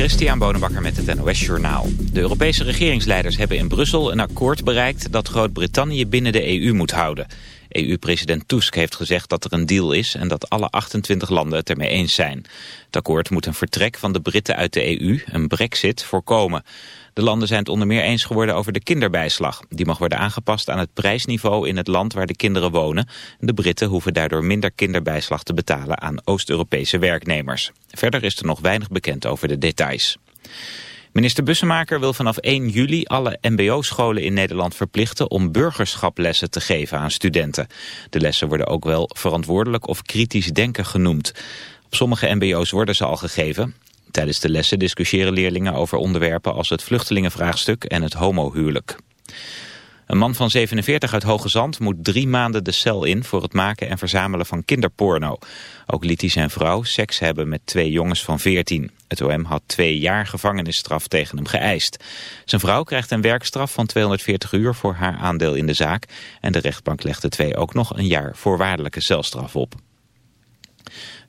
Christian Bonenbakker met het NOS Journaal. De Europese regeringsleiders hebben in Brussel een akkoord bereikt dat Groot-Brittannië binnen de EU moet houden. EU-president Tusk heeft gezegd dat er een deal is en dat alle 28 landen het ermee eens zijn. Het akkoord moet een vertrek van de Britten uit de EU, een brexit, voorkomen. De landen zijn het onder meer eens geworden over de kinderbijslag. Die mag worden aangepast aan het prijsniveau in het land waar de kinderen wonen. De Britten hoeven daardoor minder kinderbijslag te betalen aan Oost-Europese werknemers. Verder is er nog weinig bekend over de details. Minister Bussemaker wil vanaf 1 juli alle mbo-scholen in Nederland verplichten om burgerschaplessen te geven aan studenten. De lessen worden ook wel verantwoordelijk of kritisch denken genoemd. Op sommige mbo's worden ze al gegeven. Tijdens de lessen discussiëren leerlingen over onderwerpen als het vluchtelingenvraagstuk en het homohuwelijk. Een man van 47 uit Hoge Zand moet drie maanden de cel in voor het maken en verzamelen van kinderporno. Ook liet hij zijn vrouw seks hebben met twee jongens van 14. Het OM had twee jaar gevangenisstraf tegen hem geëist. Zijn vrouw krijgt een werkstraf van 240 uur voor haar aandeel in de zaak. En de rechtbank legde twee ook nog een jaar voorwaardelijke celstraf op.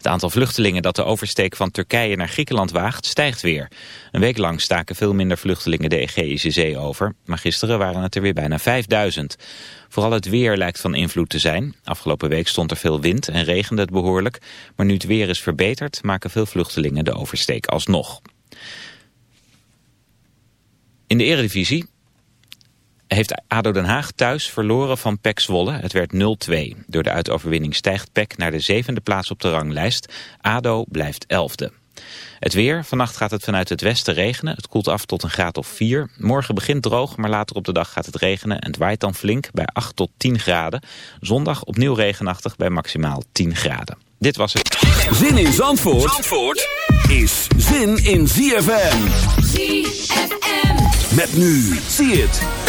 Het aantal vluchtelingen dat de oversteek van Turkije naar Griekenland waagt stijgt weer. Een week lang staken veel minder vluchtelingen de Egeïsche Zee over, maar gisteren waren het er weer bijna 5000. Vooral het weer lijkt van invloed te zijn. Afgelopen week stond er veel wind en regende het behoorlijk, maar nu het weer is verbeterd maken veel vluchtelingen de oversteek alsnog. In de eredivisie heeft ADO Den Haag thuis verloren van PEC Zwolle. Het werd 0-2. Door de uitoverwinning stijgt PEC naar de zevende plaats op de ranglijst. ADO blijft elfde. Het weer. Vannacht gaat het vanuit het westen regenen. Het koelt af tot een graad of 4. Morgen begint droog, maar later op de dag gaat het regenen en het waait dan flink bij 8 tot 10 graden. Zondag opnieuw regenachtig bij maximaal 10 graden. Dit was het. Zin in Zandvoort, Zandvoort is zin in ZFM. ZFM. Met nu. Zie het.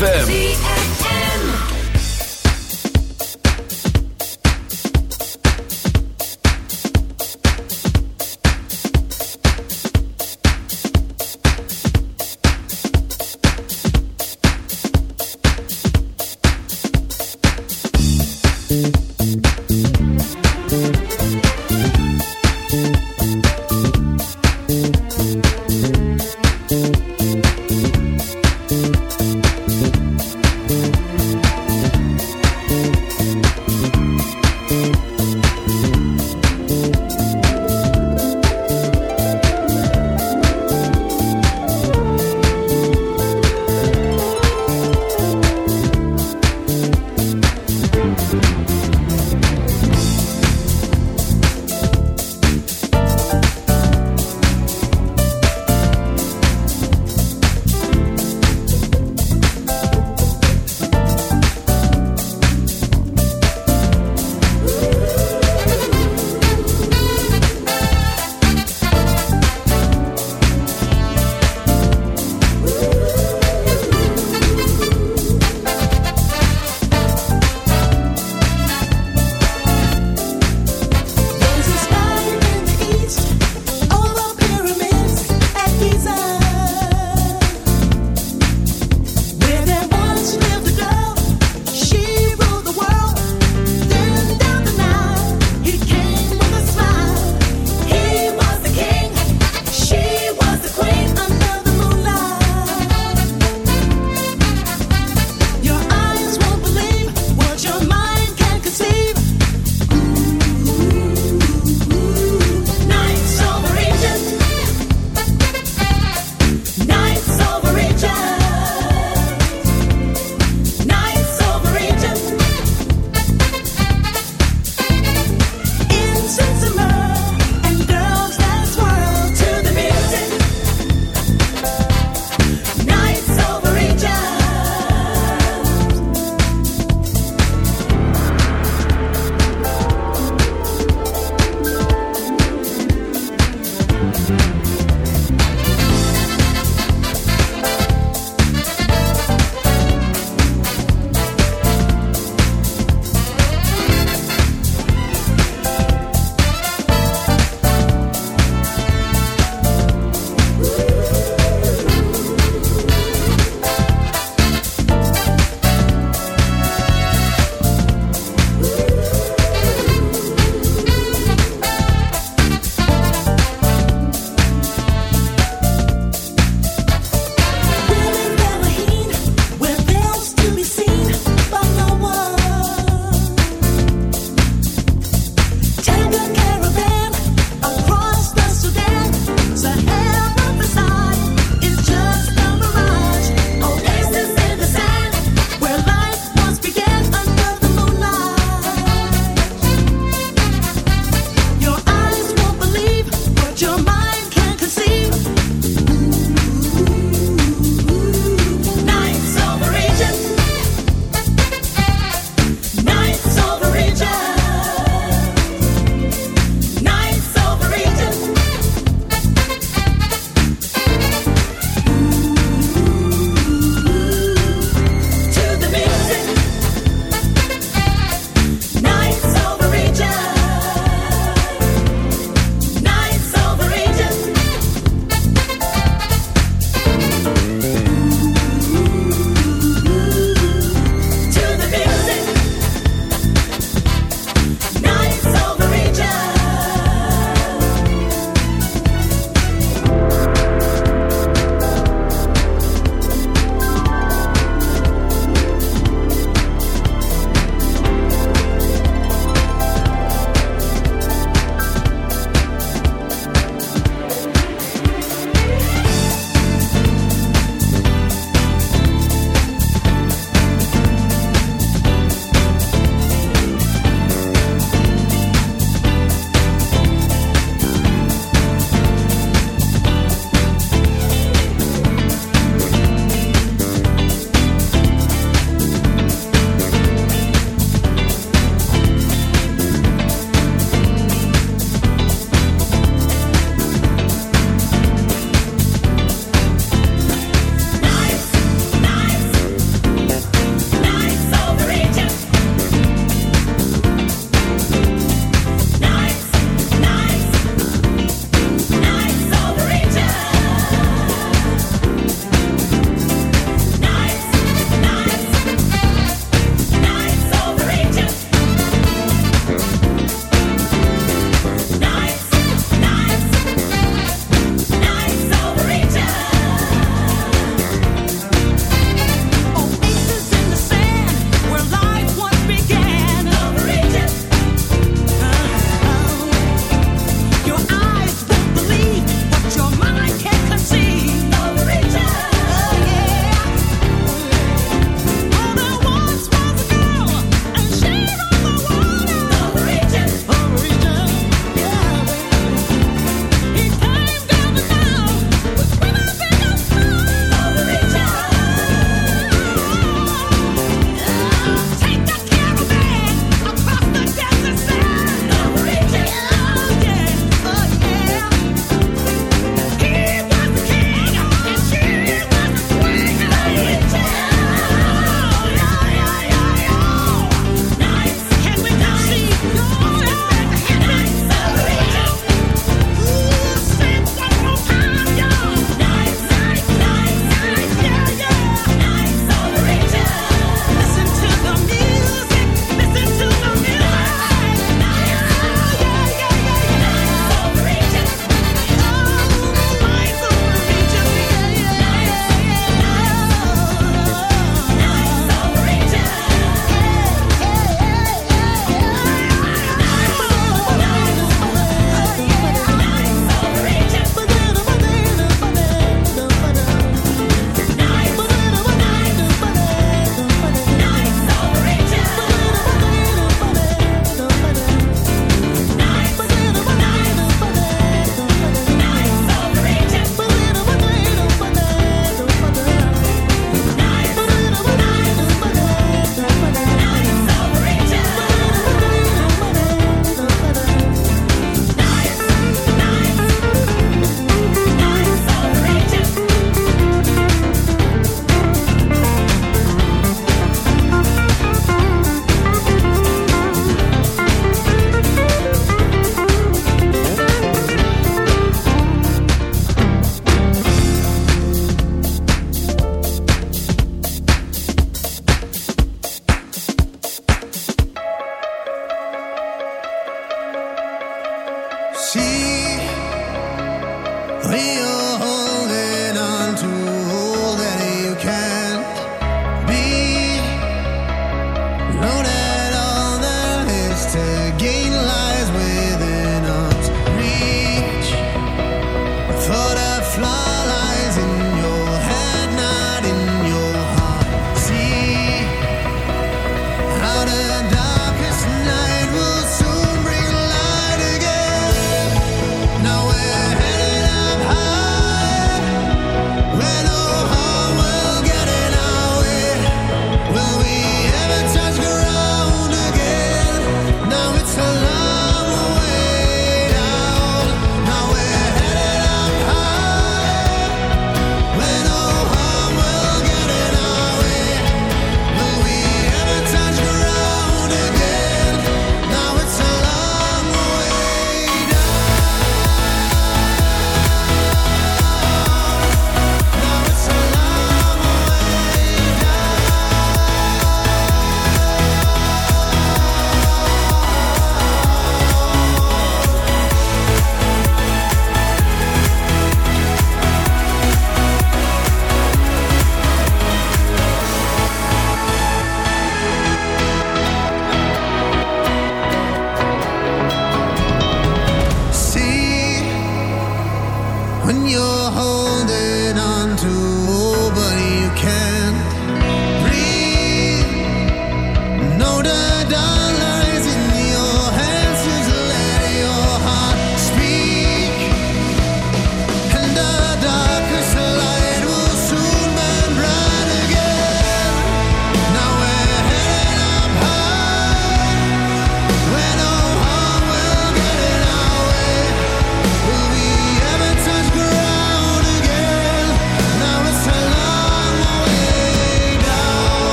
ZFM.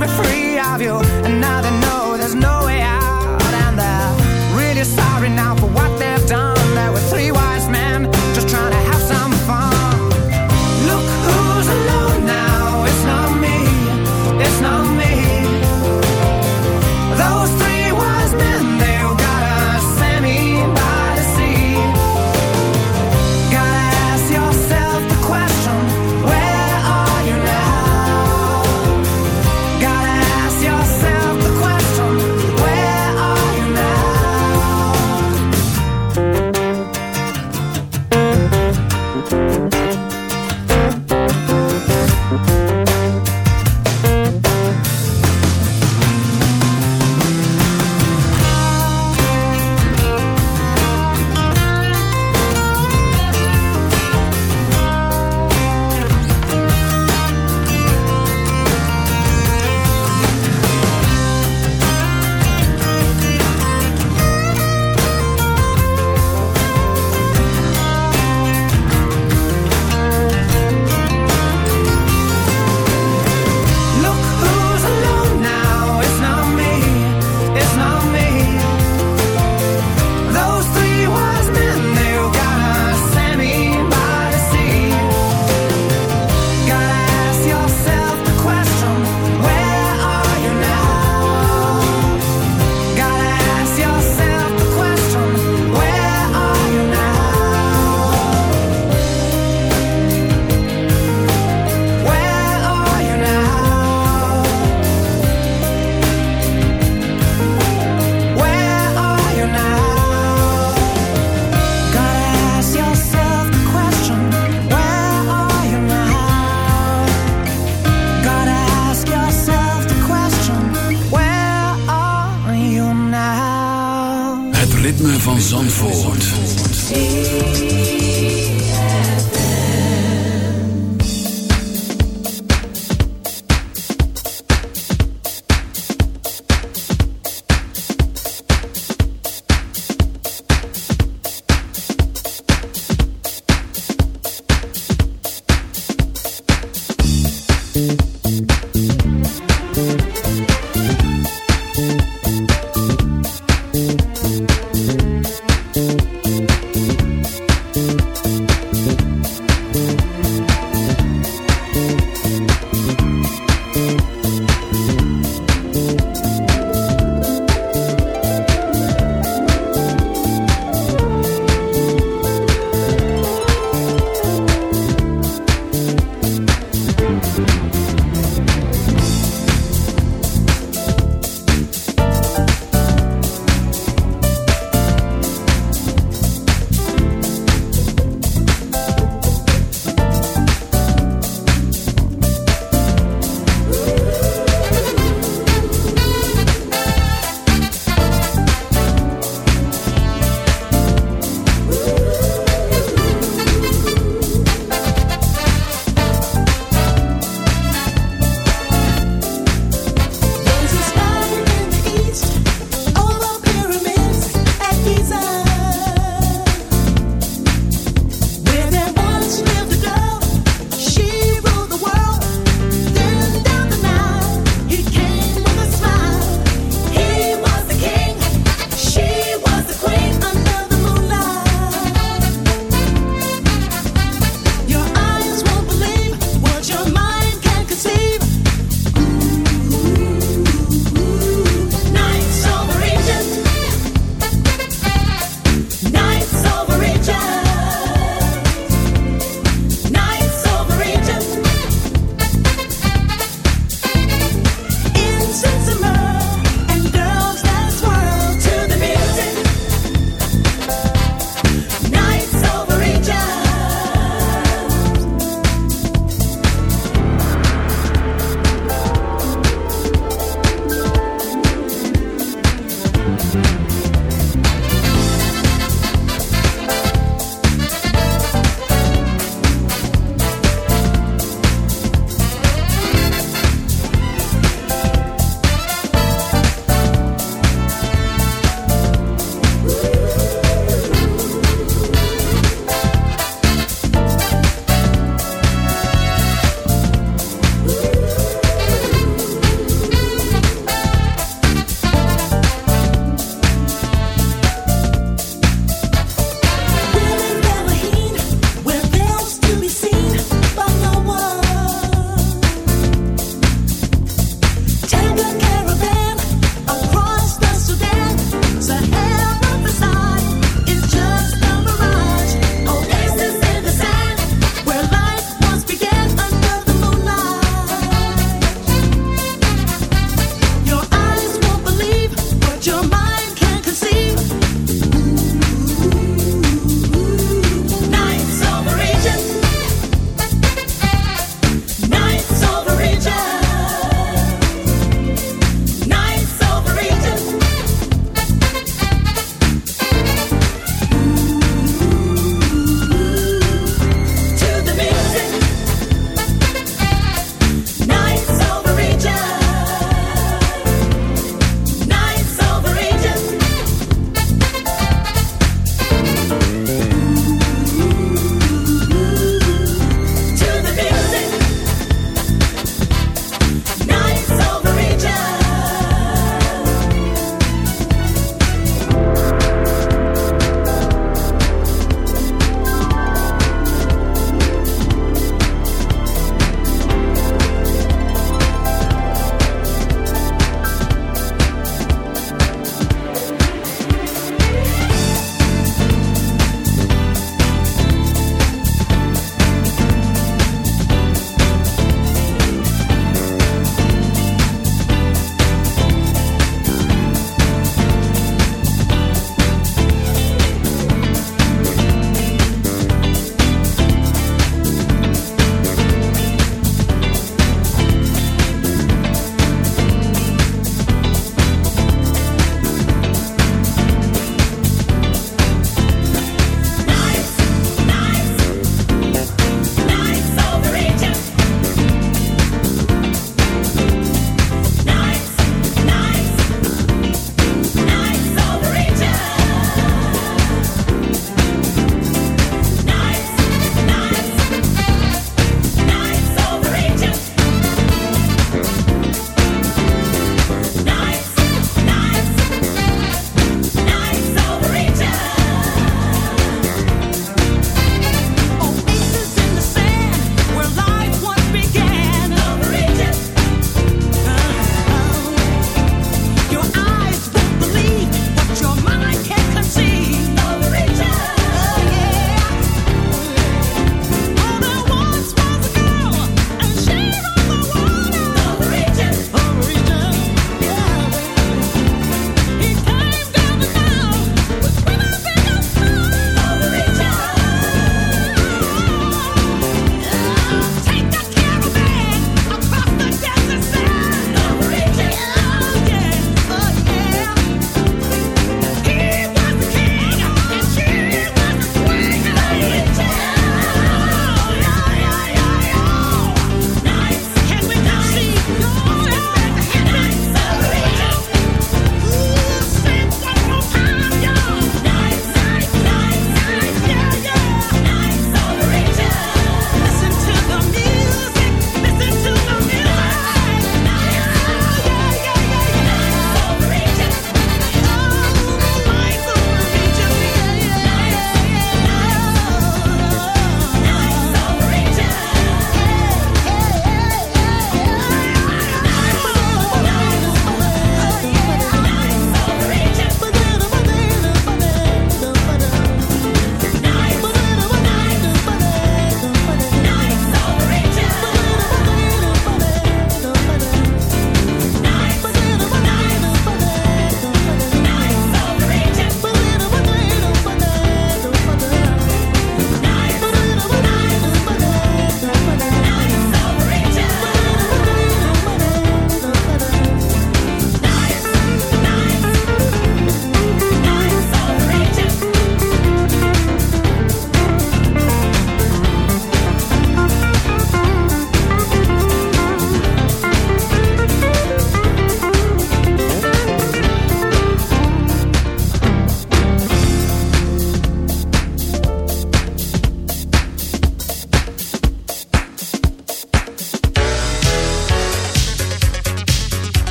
Be free of you, and now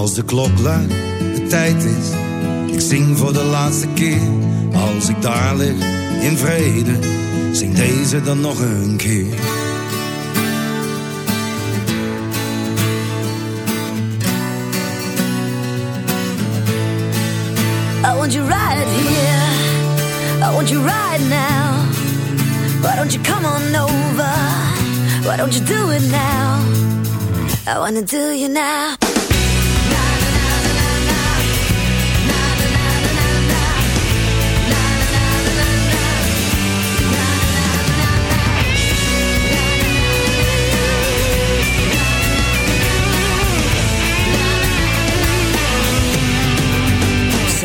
als de klok luidt, de tijd is. Ik zing voor de laatste keer. Als ik daar lig in vrede, zing deze dan nog een keer. I want you right here. I want you right now. Why don't you come on over? Why don't you do it now? I wanna do you now.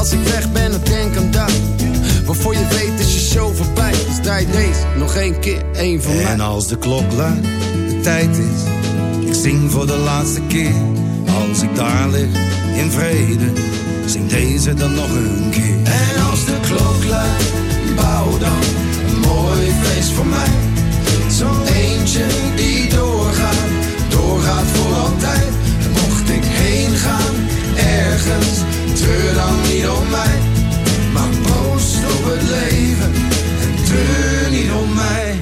Als ik weg ben, dan denk aan dat. Waarvoor je weet is je show voorbij. Dus draai deze nog één keer, één van mij. En als de klok luidt, de tijd is. Ik zing voor de laatste keer. Als ik daar lig, in vrede. Zing deze dan nog een keer. En als de klok luidt, bouw dan een mooi feest voor mij. Dan niet om mij. Maar proost op het leven en treur niet om mij.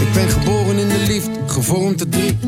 Ik ben geboren in de liefde, gevormd te drie.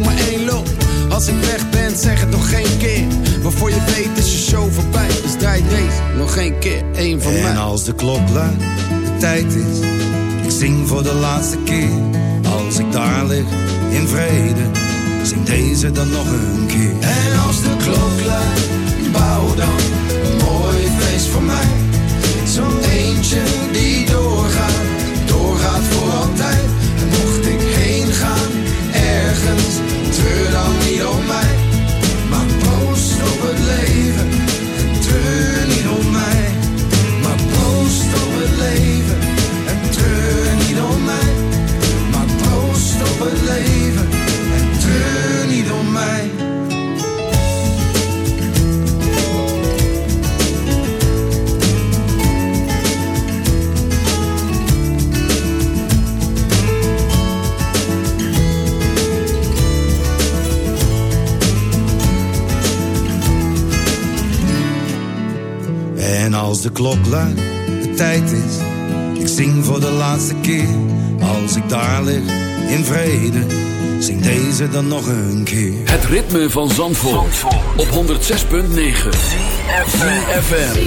Als ik weg ben, zeg het nog geen keer. Waarvoor je weet is je show voorbij. Dus draai deze nog geen keer, één van mij. En als de klok luidt, de tijd is. Ik zing voor de laatste keer. Als ik daar lig, in vrede. Zing deze dan nog een keer. En als de klok luidt, bouw dan een mooi feest voor mij. Zo'n eentje die doorgaat, als de klok luidt, de tijd is. Ik zing voor de laatste keer. Als ik daar lig, in vrede. Zing deze dan nog een keer. Het ritme van Zandvoort, op 106.9 FM.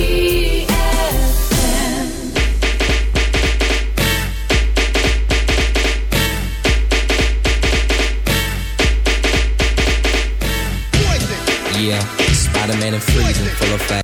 Yeah, Spider-Man and freezing full of Tot